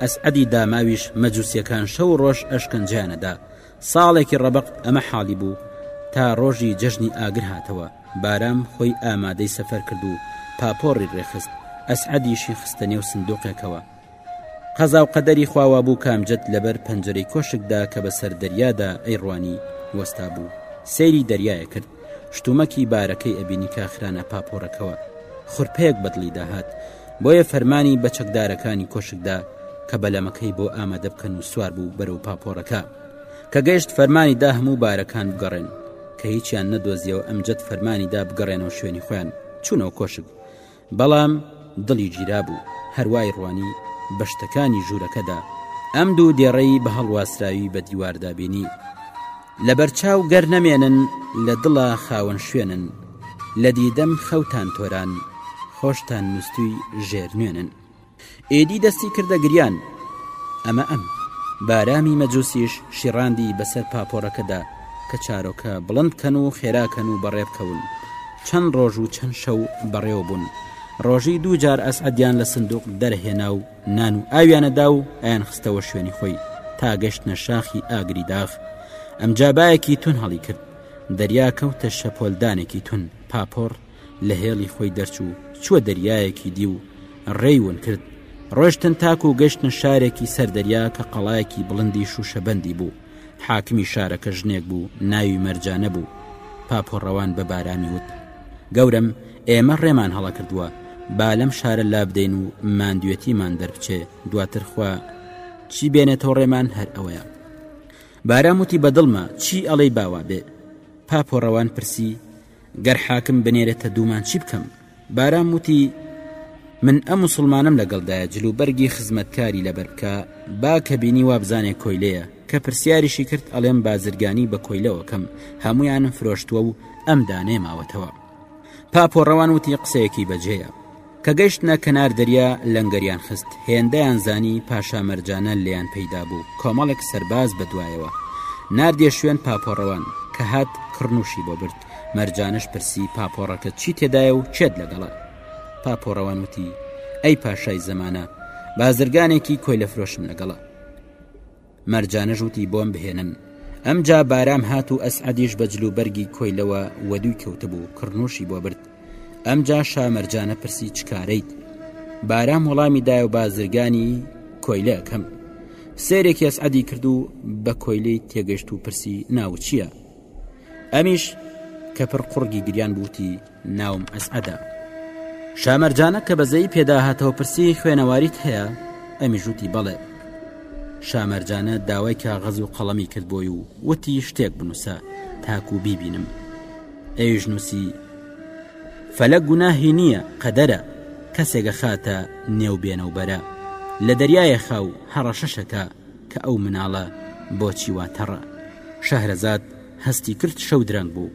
ئەسعەدی داماویش مەجوسیەکان شەو و ڕۆژ ئەشکەنجەیان ئەدا، ساڵێکی ڕەبەق ئەمە حاڵی بوو تا ڕۆژی جەژنی ئاگر هاتەوە، بارام خۆی ئامادەی سەفەر کرد و پاپۆڕی ڕێخست، ئەسعەدیشی خستە نێو سندوقێکەوە. قەزا و قەدەری خوا وابوو کە ئەمجەد لەبەر پەنجەرەی کۆشکدا کە بەسەر دەریادا ئەیڕوانی وەستابوو سەیری دەریای ئەکرد، شتومەکی بارەکەی ئەبینی کە ئەخرانە پاپۆڕەکەوە. خورپەیەک بە دڵیدا هات. بۆیە فەرمانی بە چەکدارەکانی کۆشکدا کە بەلەمەکەی بۆ ئامادە بکەن و سوار بوو بەرەو پاپۆڕەکە کە گەشت فەرمانی دا هەموو بارەکان بگەڕێن کە هیچیان نەدۆزیەوە ئەمجد فەرمانی دا بگەڕێنەوە شوێنی خۆیان چونەوە کۆشک بەڵام دڵی گیرا بوو هەروای ڕوانی بە شتەکانی ژوورەکەدا ئەم دوو دێڕەی بە هەڵواسراوی بە دیواردابینی لەبەرچاو گەر نەمێنن لە دڵا خاوەن شوێنن لە دیدەم خەوتان تۆران خۆشتان نووسوی ژێر نوێنن ئێدی دەستی کردە گریان ئەمە ئەم بارامی مەجوسیش شیڕاندی بەسەر پاپۆڕەکەدا کە چارۆکە بڵند کەن و خێراکەن و بەڕێبکەون چەند ڕۆژ و چەند شەو بەڕێوە بوون ڕۆژی دوو جار ئەسعدیان لە سندوق دەرهێنا و نان و ئاویانەدا و ئەیان خستەوە شوێنی خۆی تا گەشتە شاخی ئاگری داغ ئەمجا باەکی تون هەڵی کرد دەریا کەوتە شەپۆلدانێکی تون پاپۆڕ لە هێڵی خۆی دەرچوو چووە دەریایەکی دی و ڕێیون کرد ڕۆشتن تاکو و گەشتە شارێکی سەر دەریا کە قەڵایەکی بڵندی شوشەبندی بوو حاکمی شارەکە ژنێک بوو ناوی مەرجانە بوو پاپۆ ڕەوان بە بارامی وت گەورم ئێمە ڕێمان هەڵەکردووە با لەم شارە لابدەین و ماندوێتیمان دەربچێ دواتر خوا چی بێنێتەوە ڕێمان هەر ئەوەیە باراموتی بەدڵمە چی ئەڵەی باوا بێ پاپۆڕەوان پرسی گەر حاکم بنێرێتە دوومان چی بکەم؟ بارام وتی، من ئە موسڵمانم لەگەڵدایە جل و بەرگی خزمەتکاری لەبەر بکا، با کە بینی وا بزانێ کۆیلەیە، کە پرسیاریشی کرد ئەڵێم بازرگانی بە کۆیلەوە کەم، هەموویانم فرۆشتووە و ئەم دانەیە ماوەتەوە. پاپۆڕەوان وتی، قسەیەکی بەجێیە. کە گەشتنە کەنار دەریا لەنگەریان خست هێندەیان زانی پاشا مەرجانە لێیان پەیدا بوو کۆمەڵێک سەرباز بە دوایەوە ناردیە شوێن پاپۆڕەوان کە هات کڕنوشی بۆ برد مەرجانەش پرسی پاپۆڕەکە چی تێدایە و چێت لەگەڵە پاپۆڕەوان وتی ئەی پاشای زەمانە بازرگانێکی کۆی لە فرۆشم لەگەڵە مەرجانەش وتی بۆم بهێنن. ئەمجا بارام هات و ئەسعەدیش بە جل و بەرگی کۆیلەوە وەدووی کەوتبوو، کڕنووشی بۆ برد. ئەمجا شا مەرجانە پرسی چ کارەیت؟ بارام وەڵامی دایە و بازرگانی کۆیلە ئەکەم. سێرێکی ئەسعەدی کرد و بە کۆیلەی تێگەشت و پرسی ناوت چییە؟ ئەمیش کە پڕ قوڕگی گریان بووتی، ناوم ئەسعەدە شامەرجانە کە بەزەی پێداهاتەوە پرسی خوێنەواریت هەیە ئەمی ژووتی بەڵێ شامەرجانە داوای کە غەز و قەڵەمی کرد بۆی و وتی شتێک بنووسە تاکو بیبینم ئەویش نووسی فەلە گوناهی نییە قەدەرە کەسێکە خاتە نێو بێنەوبەرە لە دەریایە خاو هەڕەشەشەکە کە ئەو مناڵە بۆچی واتەڕە شەهرەزاد هەستی کرد شەو درەنگ بوو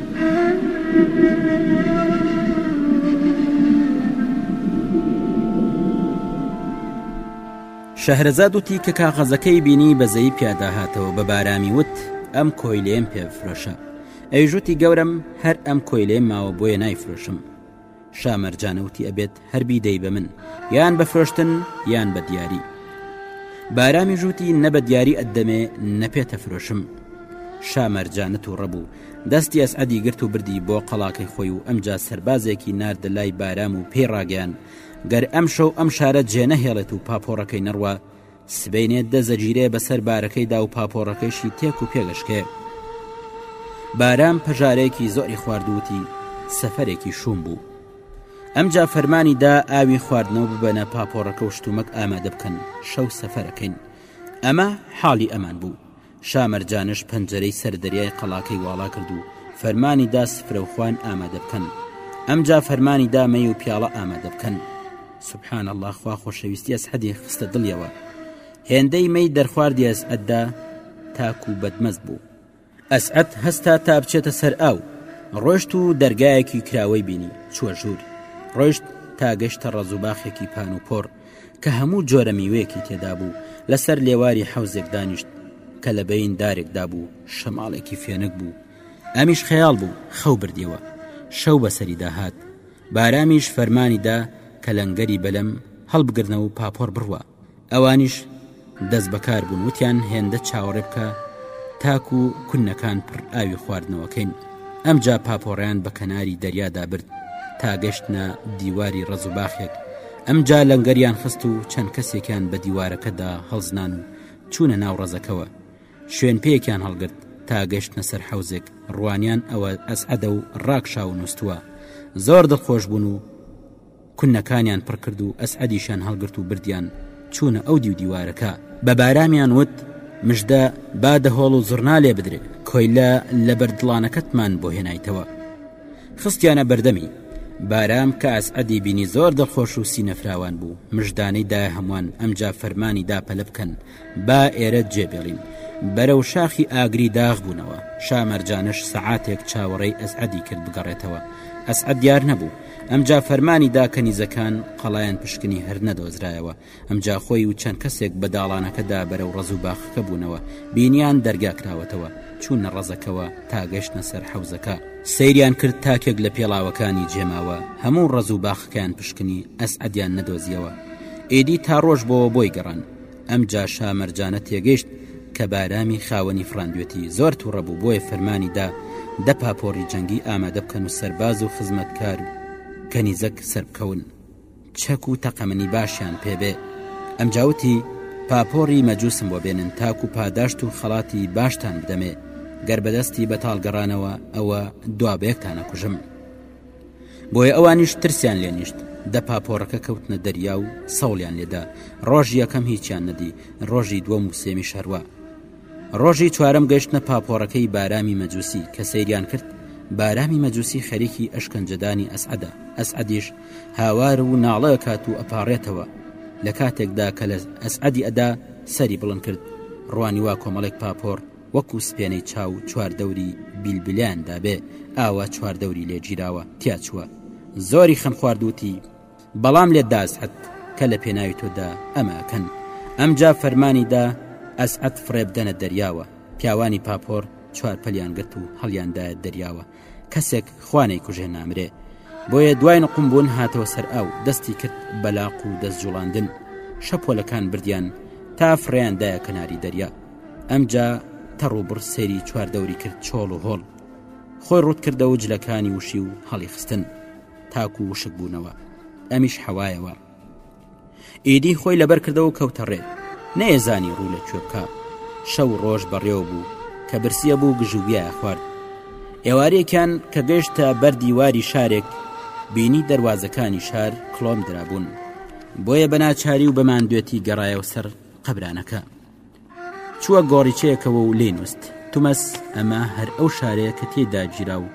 شەهرەزاد وتی کە کاغەزەکەی بینی بەزەی پیاداهاتەوە بە بارامی وت ئەم کۆیلێم پێفرۆشە ئەیژوتی گەورم هەر ئەم کۆیلێ ماوە بۆیە نایفرۆشم شا مەرجانە وتی ئەبێت هەر بیدەی بە من یان بە فرۆشتن یان بە دیاری بارامی ژووتی نە بە دیاری ئەدەمێ نەپێتە فرۆشم شامەرجانە تووڕە بوو دەستی ئەس ئەدی گرت و بردی بۆ قەڵاکەی خۆی و ئەمجا سربازێکی ناردە لای بارام و پێی ڕاگەیان گەر ئەم شەو ئەم شارە جێنەهێڵێت و پاپۆڕەکەی نەڕوە سبەینێ دەست دەگیرێ بەسەر بارەکەیدا و پاپۆڕەکەیشی تێک و پێگەشکێ. بارام پەژارەیەکی زۆری خواردووتی سەفەرێکی شووم بوو. ئەمجا فەرمانی دا ئاوی خواردنەوە ببەنە پاپۆڕەکە و شتومەک ئامادە بکەن شەو سەفەرەکەین ئەمە حاڵی ئەمان بوو شا مەرجانش پەنجەرەی سەر دەریای قەڵاکەی واڵا کرد و فەرمانی دا سفرە و خوان ئامادە بکەن ئەمجا فەرمانی دا مەی و پیاڵە ئامادە بکەن سبحان الله خوا خۆشەویستی ئەسعەدی خستە دڵیەوە هێندەی مەی دەرخواردی ئەسعەددا تاکو بەدمەست بوو ئەسعەت هەستا تا بچێتە سەر ئاو ڕۆشت و دەرگایەکی کراوەی بینی چوە ژوور ڕۆشت تا گەشتە ڕەزوباخێکی پان و پۆڕ کە هەموو جۆرە میوەیەکی تێدا بوو لەسەر لێواری حەوزێک دانیشت کە لە بەین دارێکدا بوو شەماڵێکی فێنک بوو ئەمیش خەیاڵ بوو خەو بردیەوە شەو بەسەری داهات بارامیش فەرمانی دا کە لەنگەری بەلەم هەڵبگرنەوە و پاپۆر بڕوە ئەوانیش دەست بەکار بوون وتیان هێندە چاوەڕێ بکە تاکو و کونەکان پڕ ئاوی خواردنەوەکەین ئەمجا پاپۆڕیان بە کەناری دەریادا برد تا گەشتە دیواری ڕزوباخێک ئەمجا لەنگەریان خست و چەند کەسێکیان بە دیوارەکەدا هەڵزنان و چوونە ناو ڕزەکەوە شوێن پێکیان هەڵگرت تا گەشتە سەر حوزێک ڕوانیان ئەوە ئەسعەدە و ڕاکشاو نووسوە زۆر دڵخۆش بوون و کونەکانیان پڕ کرد و ئەسعەدیشیان هەڵگرت و بردیان چوونە ئەو دیو دیوارەکە بە بارامیان وت مژدە با دەهۆڵ و زڕنا لێ بدرێ کۆیلە لە بەردڵانەکەتمان بۆ هێنایتەوە خستیانە بەردەمی بارام کە ئەسعەدی بینی زۆر دڵخۆش و سینەفراوان بوو مژدانەی دایە هەمووان ئەمجا فەرمانی دا پەلە بکەن با ئێرە جێ بێڵین بەرەو شاخی ئاگری داغ بوونەوە شامەرجانش سەعاتێک چاوەڕێی ئەسعەدی کرد بگەڕێتەوە ئەسعە دیار نەبوو ئەمجا فەرمانی دا کەنیزەکان قەڵایەن پشکنی هەر نەدۆزرایەوە ئەمجا خۆی و چەند کەسێک بە داڵانەکەدا بەرەو ڕز و باخەکە بوونەوە بینیان دەرگا کراوەتەوە چوونە ڕزەکەەوە تاگەشتە سەر حەوزەکە سەیریان کرد تاکێک لە پێڵاوەکانی جێماوە هەموو ڕز و باخەکەیان پشکنی ئەسعەدیان نەدۆزیەوە ئێدی تا ڕۆژ بۆ بۆی گەڕان ئەمجا شا مەرجانە تێگەشت کە بارامی خاوەنی فڕاندوێتی زۆر تووڕە بوو بۆیە فەرمانی دا دە پاپۆڕی جەنگی ئامادە بکەن و سەرباز و خزمەتکار کەنیزەک سەربکەون چەک و تەقەمەنی باشیان پێبێ ئەمجاوتی پاپۆڕی مەجووسم بۆ بێنن تاکو پاداشت و خەڵاتی باشتان بدەمێ گەر بەدەستی بەتاڵگەڕانەوە ئەوە دوابەیەکتانە کوژم بۆیە ئەوانیش ترسیان لێ نیشت دە پاپۆڕەکە کەوتنە دەریا و سەوڵیان لێدا ڕۆژ یەکەم هیچیان نەدی ڕۆژی دووەم و سێمی شەروە ڕۆژی چوارم گەشتە پاپۆڕەکەی بارامی مەجووسی کە سەیریان کرد بارامی مەجووسی خەریکی ئەشکەنجەدانی ئەسعەدە ئەسعەدیش هاوار و ناڵەیە کات و ئەپارێتەوە لە کاتێکدا کە لە ئەسعەدی ئەدا سەری بڵند کرد ڕوانی وا کۆمەڵێک پاپۆر وەکو سپێنەی چاو چوار دەوری بیلبلیان دابێ ئاوا چوار دەوری لێ گیراوە تیا چووە زۆری خەم خوارد وتی بەڵام لێت دا ئەسعەد کە لە پێناوی تۆدا ئەمە ئەکەن ئەمجا فەرمانی دا ئەسعەد فڕێ بدەنە دەریاوە پیاوانی پاپۆڕ چوار پەلیان گرت و هەڵیان دایە دەریاوە کەسێک خوا نەیکوژێ نامرێ بۆیە دوای نقوم بوون هاتەوە سەر ئاو دەستی کرد بەلاق و دەست جوڵاندن شەپۆلەکان بردیان تا فڕێیاندایە کەناری دەریا ئەمجا تەڕوبڕ سێری چواردەوری کرد چۆڵ و هۆڵ خۆی ڕوت کردە و جلەکانی وشی و هەڵی خستن تاکو وشک بوونەوە ئەمیش حەوایەوە ئیدی خۆی لەبەر کردەوە و کەوتە ڕێ نەیەزانی ڕوو لە کوێ بکە شەو ڕۆژ بەڕێوە بوو کە برسیە بوو گژوگیای خوارد ئێوارێکیان کە گەشتە بەر دیواری شارێک بینی دەواازەکانی شار کلۆم درابوون بۆیە بەناچاری و بەماندوێتی گەڕایەوە سەر قەبرانەکە چووە گۆڕیچەیەکەوە و لێ نووست تومەس ئەمە هەر ئەو شارەیە کە تێدا گیرا و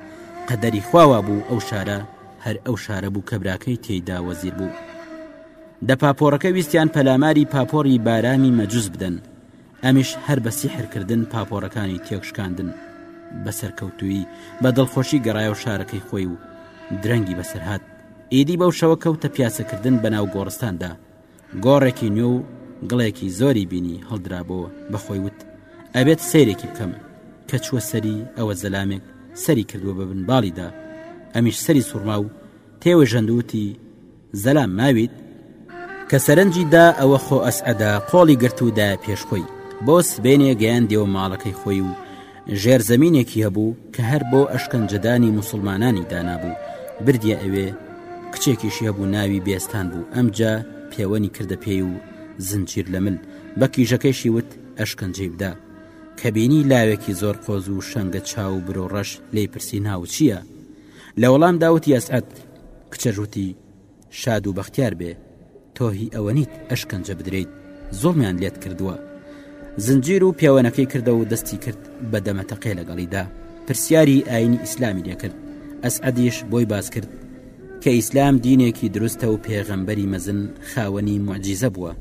قەدەری خواوا بوو ئەو شارە هەر ئەو شارە بوو کە براکەی تێیدا وەزیر بوو دە پاپۆڕەکە ویستیان پەلاماری پاپۆری بارامی مەجوز بدەن ئەمیش هەر بە سیحرکردن پاپۆرەکانی تێکشکاندن بە سەرکەوتویی بە دڵخۆشی گەڕایە و شارەکەی خۆی و درەنگی بەسەرهات ئیدی بەو شەوە کەوتە پیاسەکردن بەناو گۆڕستاندا گۆڕێکی نوێ و گڵێکی زۆری بینی هەڵدرابەوە بەخۆی وت ئەبێت سەیرێکی بکەم کە چووە سەری ئەوە زەلامێک سەری کردووە بە بن باڵیدا ئەمیش سەری سوڕما و تێوە ژەندوتی زەلام ماویت کە سەرنجی دا ئەوە خۆ ئەسعەدا قۆڵی گرت و دا پێشخۆی بۆ سبێنێ گەیان دێوە ماڵەکەی خۆی و ژێرزەمینێکی هەبوو کە هەر بۆ ئەشکەنجەدانی موسڵمانانی دانابوو بردیە ئەوێ کچێکیشی هەبوو ناوی بێستان بوو ئەمجا پێوەنی کردە پێی و زنجیر لە مل بە کیژەکەشی وت ئەشکەنجەی بدا کە بینی لاوێکی زۆر قۆز و شەنگە چاو و برۆ ڕەش لی پرسی ناوچییە لە وەڵام داوتی ئەسعەت کچەژوتی شاد و بەختیار بێ تۆ هی ئەوەنیت ئەشکەنجە بدرێیت زوڵمیان لێت کردووە زنجیر و پێوەنەکەی کردە و دەستی کرد بە دەمەتەقێ لەگەڵیدا پرسیاری ئاینی ئیسلامی لێکرد ئەسعدیش بۆی باز کرد کە ئیسلام دینێکی دروستە و پێغەمبەری مەزن خاوەنی معجیزە بووە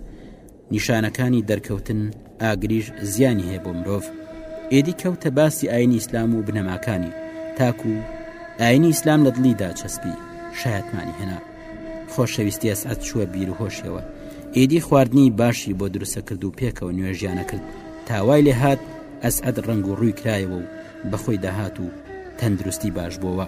نیشانەکانی دەرکەوتن ئاگریش زیانی هەیە بۆ مرۆڤ ئێدی کەوتە باسی ئاینی ئیسلام و بنەماکانی تاکو ئاینی ئیسلام لە دڵیدا چەسپی شایەتمانی هێنا خۆشەویستی ئەسعەت چووە بیر و هۆشیەوە ئیدی خواردنی باشی بۆ دروسە کرد و پێکەوە نوێژیانە کرد تاوای لێ هاات ئەسعەت ڕنگ و ڕووی کرایەوە و بەخۆی داهات و تەندروستی باش بووە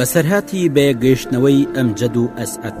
بەسەرهاتی بەیەکگەیشتنەوەی ئەمجەد و ئەسعەد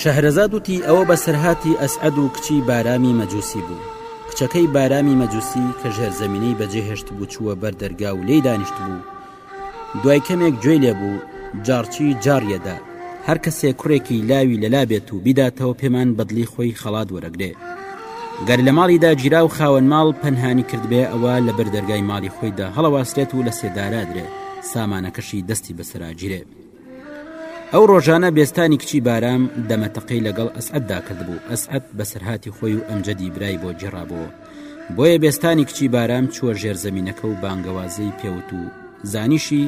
شەهرەزاد وتی، ئەوە بەسەرهاتی ئەسعەد و کچی بارامی مەجوسی بوو. کچەکەی بارامی مەجوسی کە ژێرزەمینەی بەجێهێشتبوو چووە بەر دەرگا و لێی دانیشتبوو. دوای کەمێک گوێی لێ بوو، جاڕچی جاڕیە دا. هەر کەسێ کوڕێکی لاوی لە لا بێت و بیداتەوە پێمان بەدڵی خۆی خەڵات وەرەگرێ. گەر لە ماڵی داگیرا و خاوەن ماڵ پەنهانی کردبێ ئەوە لە بەر دەرگای ماڵی خۆیدا هەڵەواسرێت و لە سێدارە ئەدرێ، سامانەکەشی دەستی بەسەرا گیرێ. ئەو ڕۆژانە بێستانی کچی بارام دەمەتەقەی لەگەڵ ئەسعەتدا کردبوو ئەسعەت بەسەرهاتی خۆی و ئەمجەدی برای بۆ جێڕابەوە بۆیە بێستانی کچی بارام چووە ژێرزەمینەکە و بانگەوازەی پێوت و زانیشی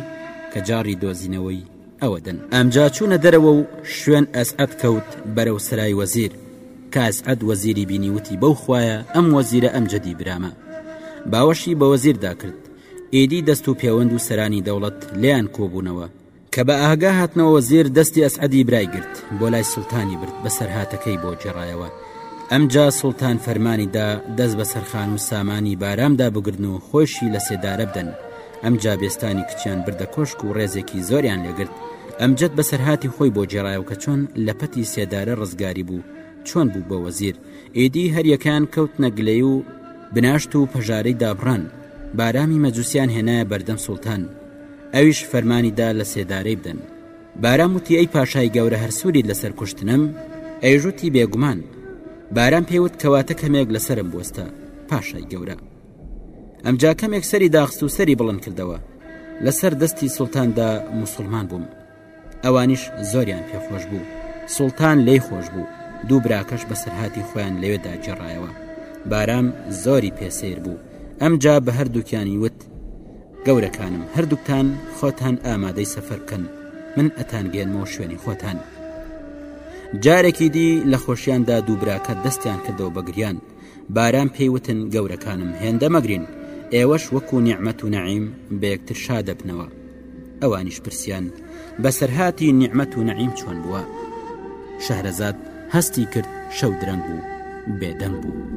کە جاڕی دۆزینەوەی ئەوە دەن ئەمجا چوونە دەرەوە و شوێن ئەسعەت کەوت بەرەو سرای وەزیر کە ئەسعەت وەزیری بینیوتی بەو خویە ئەم وەزیرە ئەمجەدی برامە باوەشی بە وەزیردا کرد ئیدی دەست و پێوەند و سەرانی دەوڵەت لێیان کۆبوونەوە، کە بە ئاگا هاتنەوە وەزیر دەستی ئەسعەدی برای گرت بۆ لای سوڵتانی برد بەسەرهاتەکەی بۆ گێڕایەوە، ئەمجا سوڵتان فەرمانی دا دەست بەسەر خان و سامانی بارامدا بگرن و خۆیشی لە سێدارە بدەن، ئەمجا بێستانی کچیان بردە کۆشک و ڕێزێکی زۆریان لێگرت، ئەمجەد بەسەرهاتی خۆی بۆ گێڕایەوە کە چۆن لە پەتی سێدارە ڕزگاری بوو چۆن بوو بە وەزیر، ئیدی هەریەکەیان کەوتنە گلەی و بناشت و پەژارەی دابڕان، بارامی مەجوسیان هێنایە بەردەم سوڵتان ئەویش فەرمانی دا لە سێدارەی بدەن بارام وتی ئەی پاشای گەورە هەر سووریت لەسەر کوشتنم ئەیژوتی بێگومان بارام پێوت کەواتە کەمێک لەسرم بوەستە پاشای گەورە ئەمجا کەمێک سەری داخست و سەری بڵند کردەوە لەسەر دەستی سوڵتاندا مسلمان بووم ئەوانیش زۆریان پێخۆش بوو سوڵتان لێی خۆش بوو دوو براکەش بەسەرهاتی خۆیان لەوێدا گێڕایەوە بارام زۆری پێسیر بوو ئەمجا بە هەردووکیانی وت گەورەکانم هەردووکتان خۆتان ئامادەی سەفەر بکەن من ئەتانگەێنمەوە شوێنی خۆتان جارێکی دی لە خۆشیاندا دووبراکە دەستیان کردەوە بەگریان بارام پێی وتن گەورەکانم هێندە مەگرین ئێوەش وەکو نیعممەت و نەعیم بە یەکتر شا دەبنەوە ئەوانیش پرسیان بەسەرهاتی نیعممەت و نەعیم چۆن بووە شەهرەزاد هەستی کرد شەو درەنگ بوو بێدەنگ بوو.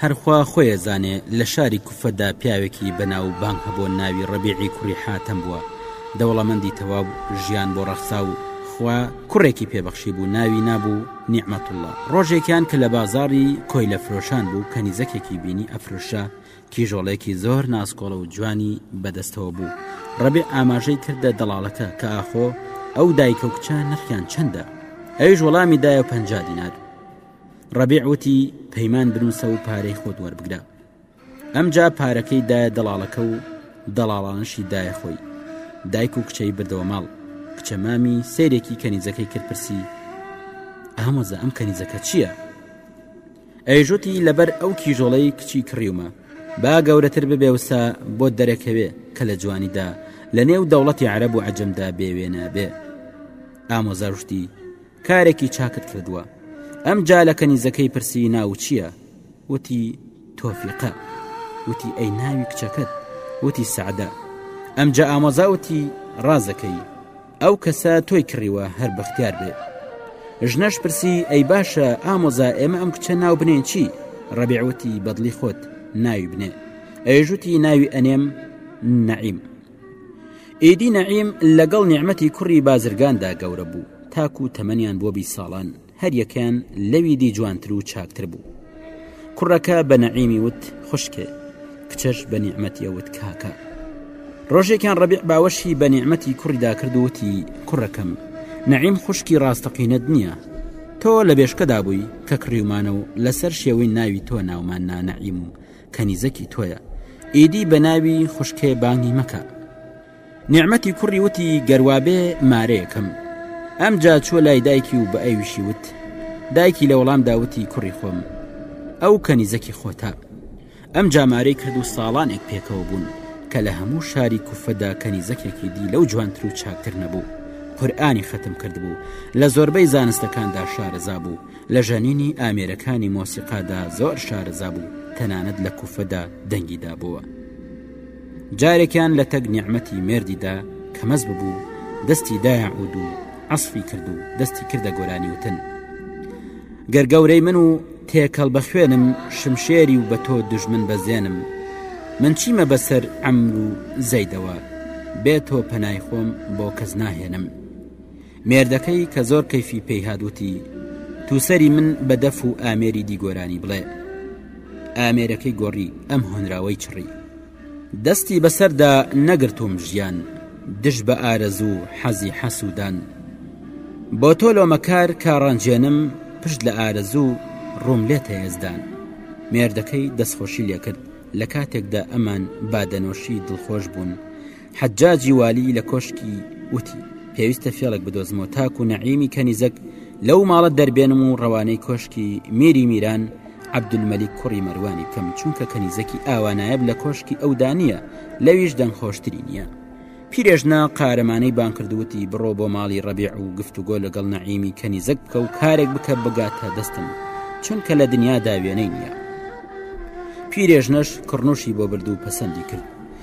هەر خوا خۆیەزانێ لە شاری کوفەدا پیاوێکی بە ناو بانگ هەبووە ناوی ڕەبیعی کوڕی حاتەم بووە دەوڵەمەندی تەواو ژیان بۆ ڕەخسا و خوا کوڕێکی پێبەخشی بوو ناوی نابوو نیعمەتوڵڵا ڕۆژێکیان کە لە بازاڕی کۆیلە فرۆشان بوو کەنیزەکێکی بینی ئەفروشا کیژۆڵێکی زۆر ناسکۆڵە و جوانی بەدەستەوە بوو ڕەبێ ئاماژەی کردە دەڵاڵەکە کە ئاخۆ ئەو دایکە و کچە نرخیان چەندە ئەویش وەڵامی دایە پەنجا دینار ڕەبیع وتی پەیمان بنووسە و پارەی خۆت وەربگرە ئەمجا پارەکەی دایە دەڵاڵەکە و دەڵاڵانشی دایە خۆی دایک و کچەی بردەوە ماڵ کچە مامی سیرێکی کەنیزەکەی کرد پرسی ئامۆزە ئەم کەنیزەکە چییە؟ ئەیژوتی لەبەر ئەو کیژۆڵەی کچی کڕیومە با گەورەتر ببێ وسا بۆ دەرەکەوێ کە لە جوانیدا لە نێو دەوڵەتی عرب و عجمدا بێوێنە بێ ئامۆزارشتی کارێکی چاکت کردووە ئەمجا لە کەنیزەکەی پرسی ناو چییە وتی تۆفیقە وتی ئەی ناوی کچەکەت وتی سعدە ئەمجا ئامۆزاوتی ڕازەکەی ئەو کەسە تۆی کڕیوە هەر بەختیار بێت ژنەش پرسی ئەی باشە ئامۆزا ئێمە ئەم کچە ناو بنێن چی ڕەبیعوتی بەدلی خۆت ناوی بنێ ئەیژوتی ناوی ئەنێم نعیم ئیدی نەعیم لەگەڵ نیعمەتی کوڕی بازرگاندا گەورە بوو تاکو تەمەنیان بۆ بی ساڵان هەریەکەیان لەوی دی جوانتر و چاکتر بوو کوڕەکە بە نەعیمی وت خوشکێ کچەش بە نیعممەتی ئەوت کاکە ڕۆژێکیان ڕەبیع باوەشی بە نیعممەتی کوڕیدا کردووتی کوڕەکەم نەعیم خوشکی ڕاستەقینەت نییە تۆ لە بێشکەدا بووی کە کڕیومانە و لەسەر شێوەی ناوی تۆ ناومان نانەعیم و کەنیزەکی تۆیە ئیدی بە ناوی خوشکێ بانگی مەکە نیعممەتی کوڕی وتی گەروابێ مارەیەکەم ئەم جا چوە لای دایکی و بە ئەویشی وت دایکی لە وەڵام داوتی کوڕی خۆم ئەو کەنیزەکی خۆتە ئەم جامارەی کرد و ساڵانێک پێکەوە بوون کە لە هەموو شاری کوفەدا کەنیزەکێکی دی لەو جوانتر و چاکتر نەبوو قورآانی ختم کرد بوو لە زۆربەی زانستەکاندا شارەزا بوو لە ژەنینی ئامێرەکانی مۆسیقادا زۆر شارەزا بوو تەنانەت لە کوفەدا دەنگی دابووە جارێکیان لە تەک نیعممەتی مردیدا کە مەز ببوو دەستی دایە عود و عسفی کرد و دەستی کردە گۆرانی وتن گەر گەورەی من و تێکەڵ بە خوێنم شمشێری و بە تۆ دژمن بەزێنم من چیمە بەسەر ئەمر و زەیدەوە بێ تۆ پەنای خۆم بۆ کەس ناهێنم مێردەکەی کە زۆر کەیفی پێی هات وتی تووسەری من بە دەف و ئامێری دی گۆرانی بڵێ ئامێرەکەی گۆڕی ئەم هۆنراوەی چڕی دەستی بەسەردا نەگرتوم ژیان دژ بە ئارەزوو حەزی حەسوودان بۆ تۆ لۆمەکار کاڕانجێنم پشت لە ئارەزوو ڕووم لێ تەێزدان مێردەکەی دەستخۆشی لێکرد لە کاتێکدا ئەمان بادەنۆشی دڵخۆش بوون حەجاجی والی لە کۆشکی وتی پێویستە فێڵێک بدۆزمەوە تاکو و نەعیمی کەنیزەک لەو ماڵە دەربێنم و ڕەوانەی کۆشکی میری میران عبدولمەلیک کوڕی مەروانی بکەم چونکە کەنیزەکی ئاوانایب لە کۆشکی ئەودا نییە لەویش دەنگ خۆشتری نییە پیرێژنا قارەمانەی بانکردوتی بڕۆ بۆ ماڵی ڕەبیع و گفتوگۆ لەگەڵ نەعیمی کەنیزەک بکە و کارێک بکە بگاتە دەستم چونکە لە دنیادا وێنەی نییە پیرێژنەش کڕنوشی بۆ برد و پەسەندی کرد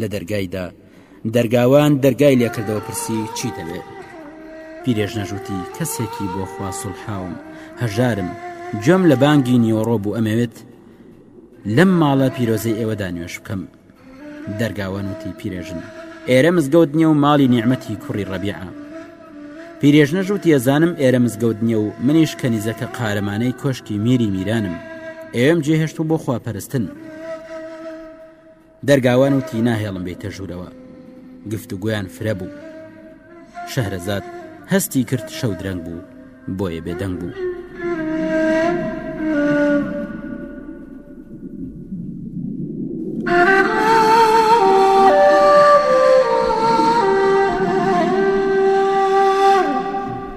لە دەرگایدا دەرگاوان دەرگای لێکردەوە پرسی چی دەوێت پیرێژنەژوتی کەسێکی بۆ خواسڵحاوم هەژارم گوێم لە بانگی نیۆڕۆ بوو ئەمەوێت لەم ماڵە پیرۆزەی ئێوەدا نوێش بکەم دەرگاوانوتی پیرێژن ئێرە مزگەوت نیە و ماڵی نیعممەتی کوڕی ڕەبیعە پیرێژنە ژووت یەزانم ئێرە مزگەوت نیە و منیش کەنیزەکە قارەمانەی کۆشکی میری میرانم ئێم جێهێشت و بۆ خواپەرستن دەرگاوان وتی ناهێڵم بێتە ژوورەوە گفتوگویان فرە بوو شەهرەزاد هەستی کرد شەو درەنگ بوو بۆیە بێدەنگ بوو.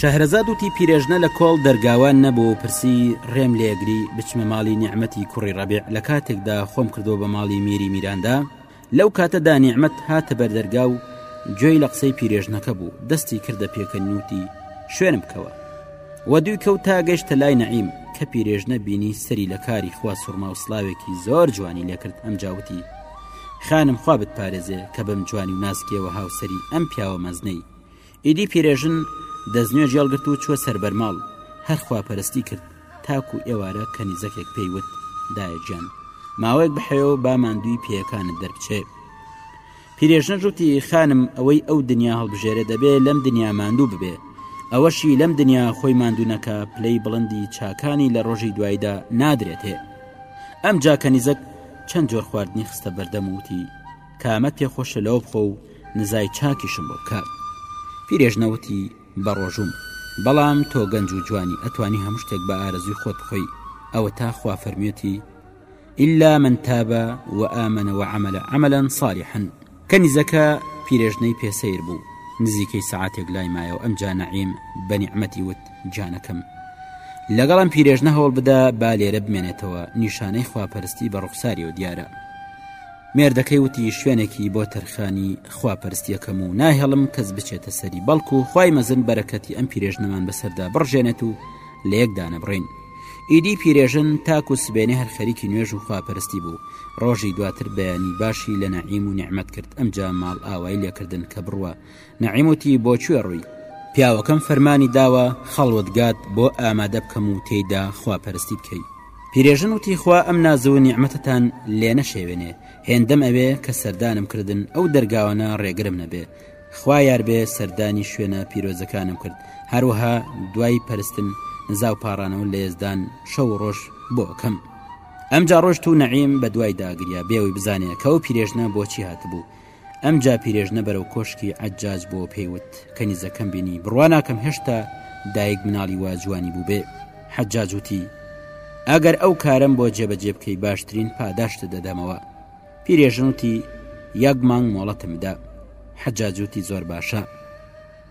شەهرەزاد وتی پیرێژنە لە کۆڵ دەرگاوان نەبوو پرسی ڕێم لێگری بچمە ماڵی نیعممەتی کوڕی ڕەبێ لە کاتێکدا خۆم کردو بە ماڵی میری میراندا لەو کاتەدا نیعممەت هاتە بەردەرگا و گوێی لە قسەی پیرێژنەکە بوو دەستی کردە پێکە نووتی شوێنم بکەوە وە دووی کەوت تا گەشتە لای نەعیم کە پیرێژنە بینی سەری لە کاری خوا سوورما و سلااوێکی زۆر جوانی لێکرد ئەم جاوتی خانم خوا بتپارێزێ کە بەم جوانی و ناسکیەوە هاوسری ئەم پیاوە مەزنەی ئیدی پیرێژن دەستنوێ جێڵ گرت و چووە سەر بەرماڵ هەر خواپەرستی کرد تاکو ئێوارە کەنیزەکێک پێی وت دایە گیان ماوەیەک بحەوێ و با ماندووی پێیەکانت دەربچێ پیرێژنە ژوتی خانم ئەوەی ئەو دنیا هەڵبژێرە دەبێ لەم دنیا ماندوو ببێ ئەوەشی لەم دنیا خۆی ماندوونەکە پلەی بڵندی چاکانی لە ڕۆژی دوایدا نادرێتێ ئەم جاکەنیزەک چەند جۆر خواردنی خستە بەردەم وتی کامە پێ خۆشە لەوە بخۆ و نزای چاکیشم بۆ بکە پیرێژنە وتی بە ڕۆژوم بەڵام تۆ گەنج و جوانی ئەتوانی هەموو شتێک بە ئارەزوی خۆت بخۆی ئەوە تا خوا فەرمیێتی إلا من تاب وآمن وعمل عملا صالحا کەنیزەکە پیرێژنەی پێسەیر بوو نزیکەی سعاتێک لای مایە و ئەم جانەعیم بە نیعممەتی وت جانەکەم لەگەڵم پیرێژنە هەوڵ بدا با لێرە بمێنێتەوە نیشانەی خواپەرستی بە ڕوخساریەوە دیارە مێردەکەی وتی شوێنێکی بۆ تەرخانی خوا پەرستیەکەم و ناهێڵم کەس بچێتە سەری بەڵکو و خی مەزن بەرەکەتی ئەم پیرێژنەمان بەسەردا بڕژێنێت و لە یەکدا نەبڕین ئیدی پیرێژن تاک و سبێنێ هەر خەریکی نوێژ و خواپەرستی بوو ڕۆژی دواتر بەیانی باشی لە نەعیم و نعممەت کرد ئەمجا ماڵ ئاوای لێکردن کە بڕوە نەعیم وتی بۆ کوێ ڕۆی؟ پیاوەکەم فەرمانی داوە خەڵوەتگات بۆ ئامادە بکەم و تێیدا خواپەرستی بکەی. پیرێژن وتی خوا ئەم نازو و نیعمەتەتان لێ نەشێوێنێ، هێندەم ئەوێ کە سەردانم کردن ئەو دەرگاوانە ڕێگرم نەبێ. خوا یار بێ سەردانی شوێنە پیرۆزەکانم کرد، هەروەها دوای پەرستن نزا و پاڕانەوە لە یەزدان شەو و ڕۆژ بۆ ئەکەم. ئەمجا ڕۆشت و نەعیم بە دوایدا گریا بێ ئەوەی بزانێ کە ئەو پیرێژنە بۆچی هاتبوو. ئەم جا پیرێژنە بەرەو کۆشکی عجاج بۆ پێی وت کەنیزەکەم بینی بڕوا ناکەم هێشتا دایک مناڵی وا جوانی بوو بێ حەجاج وتی ئەگەر ئەو کارم بۆ جێبەجێ بکەی باشترین پاداشت دەدەمەوە پیرێژن وتی یەک مانگ مۆڵەتم بدە حەجاجوتی زۆر باشە